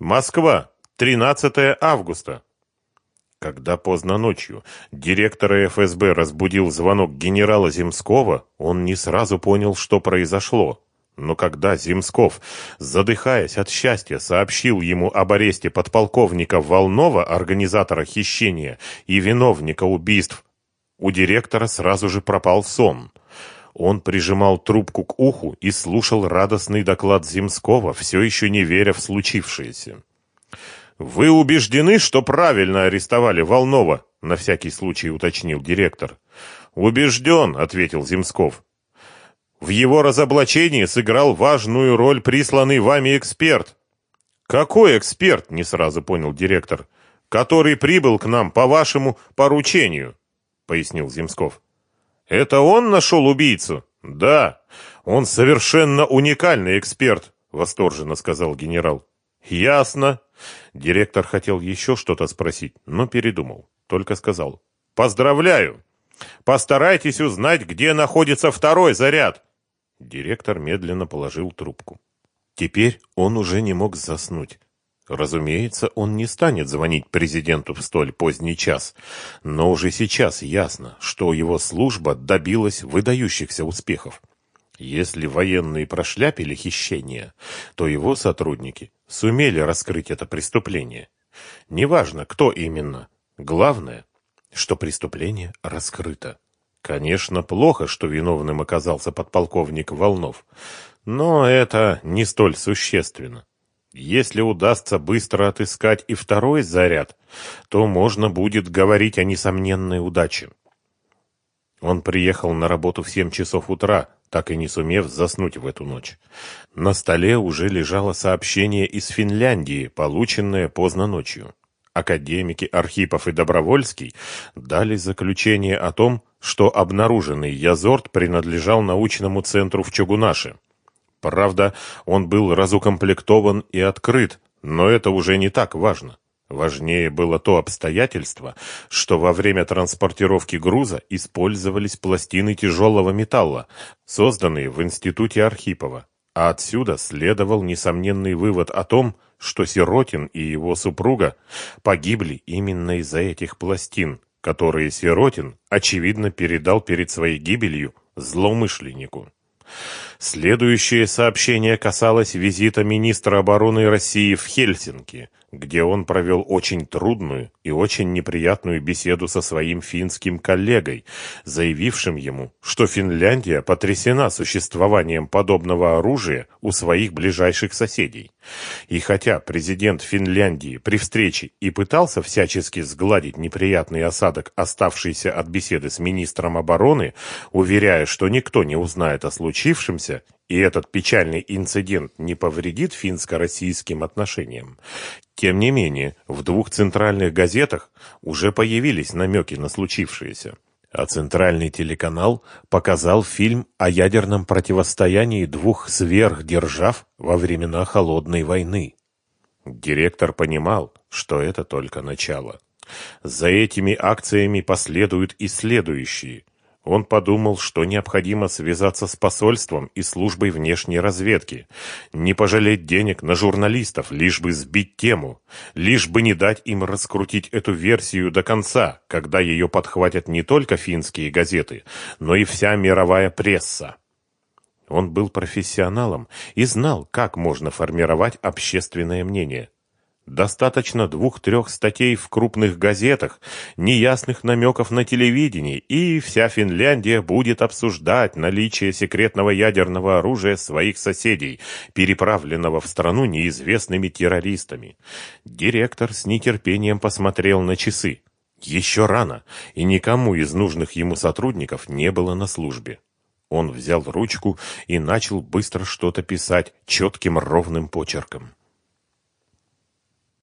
Москва, 13 августа. Когда поздно ночью директора ФСБ разбудил звонок генерала Земского, он не сразу понял, что произошло. Но когда Земсков, задыхаясь от счастья, сообщил ему об аресте подполковника Волнова, организатора хищения и виновника убийств, у директора сразу же пропал сон. Он прижимал трубку к уху и слушал радостный доклад Земского, все еще не веря в случившееся. «Вы убеждены, что правильно арестовали Волнова?» — на всякий случай уточнил директор. «Убежден», — ответил Земсков. «В его разоблачении сыграл важную роль присланный вами эксперт». «Какой эксперт?» — не сразу понял директор. «Который прибыл к нам по вашему поручению», — пояснил Земсков. «Это он нашел убийцу?» «Да, он совершенно уникальный эксперт», — восторженно сказал генерал. «Ясно». Директор хотел еще что-то спросить, но передумал. Только сказал. «Поздравляю! Постарайтесь узнать, где находится второй заряд!» Директор медленно положил трубку. Теперь он уже не мог заснуть. Разумеется, он не станет звонить президенту в столь поздний час, но уже сейчас ясно, что его служба добилась выдающихся успехов. Если военные прошляпили хищение, то его сотрудники сумели раскрыть это преступление. Неважно, кто именно. Главное, что преступление раскрыто. Конечно, плохо, что виновным оказался подполковник Волнов, но это не столь существенно. Если удастся быстро отыскать и второй заряд, то можно будет говорить о несомненной удаче. Он приехал на работу в семь часов утра, так и не сумев заснуть в эту ночь. На столе уже лежало сообщение из Финляндии, полученное поздно ночью. Академики Архипов и Добровольский дали заключение о том, что обнаруженный Язорт принадлежал научному центру в Чугунаше. Правда, он был разукомплектован и открыт, но это уже не так важно. Важнее было то обстоятельство, что во время транспортировки груза использовались пластины тяжелого металла, созданные в институте Архипова. А отсюда следовал несомненный вывод о том, что Сиротин и его супруга погибли именно из-за этих пластин, которые Сиротин, очевидно, передал перед своей гибелью злоумышленнику. Следующее сообщение касалось визита министра обороны России в Хельсинки – где он провел очень трудную и очень неприятную беседу со своим финским коллегой, заявившим ему, что Финляндия потрясена существованием подобного оружия у своих ближайших соседей. И хотя президент Финляндии при встрече и пытался всячески сгладить неприятный осадок, оставшийся от беседы с министром обороны, уверяя, что никто не узнает о случившемся, и этот печальный инцидент не повредит финско-российским отношениям. Тем не менее, в двух центральных газетах уже появились намеки на случившееся. А центральный телеканал показал фильм о ядерном противостоянии двух сверхдержав во времена Холодной войны. Директор понимал, что это только начало. За этими акциями последуют и следующие – он подумал, что необходимо связаться с посольством и службой внешней разведки, не пожалеть денег на журналистов, лишь бы сбить тему, лишь бы не дать им раскрутить эту версию до конца, когда ее подхватят не только финские газеты, но и вся мировая пресса. Он был профессионалом и знал, как можно формировать общественное мнение. Достаточно двух-трех статей в крупных газетах, неясных намеков на телевидении, и вся Финляндия будет обсуждать наличие секретного ядерного оружия своих соседей, переправленного в страну неизвестными террористами. Директор с нетерпением посмотрел на часы. Еще рано, и никому из нужных ему сотрудников не было на службе. Он взял ручку и начал быстро что-то писать четким ровным почерком.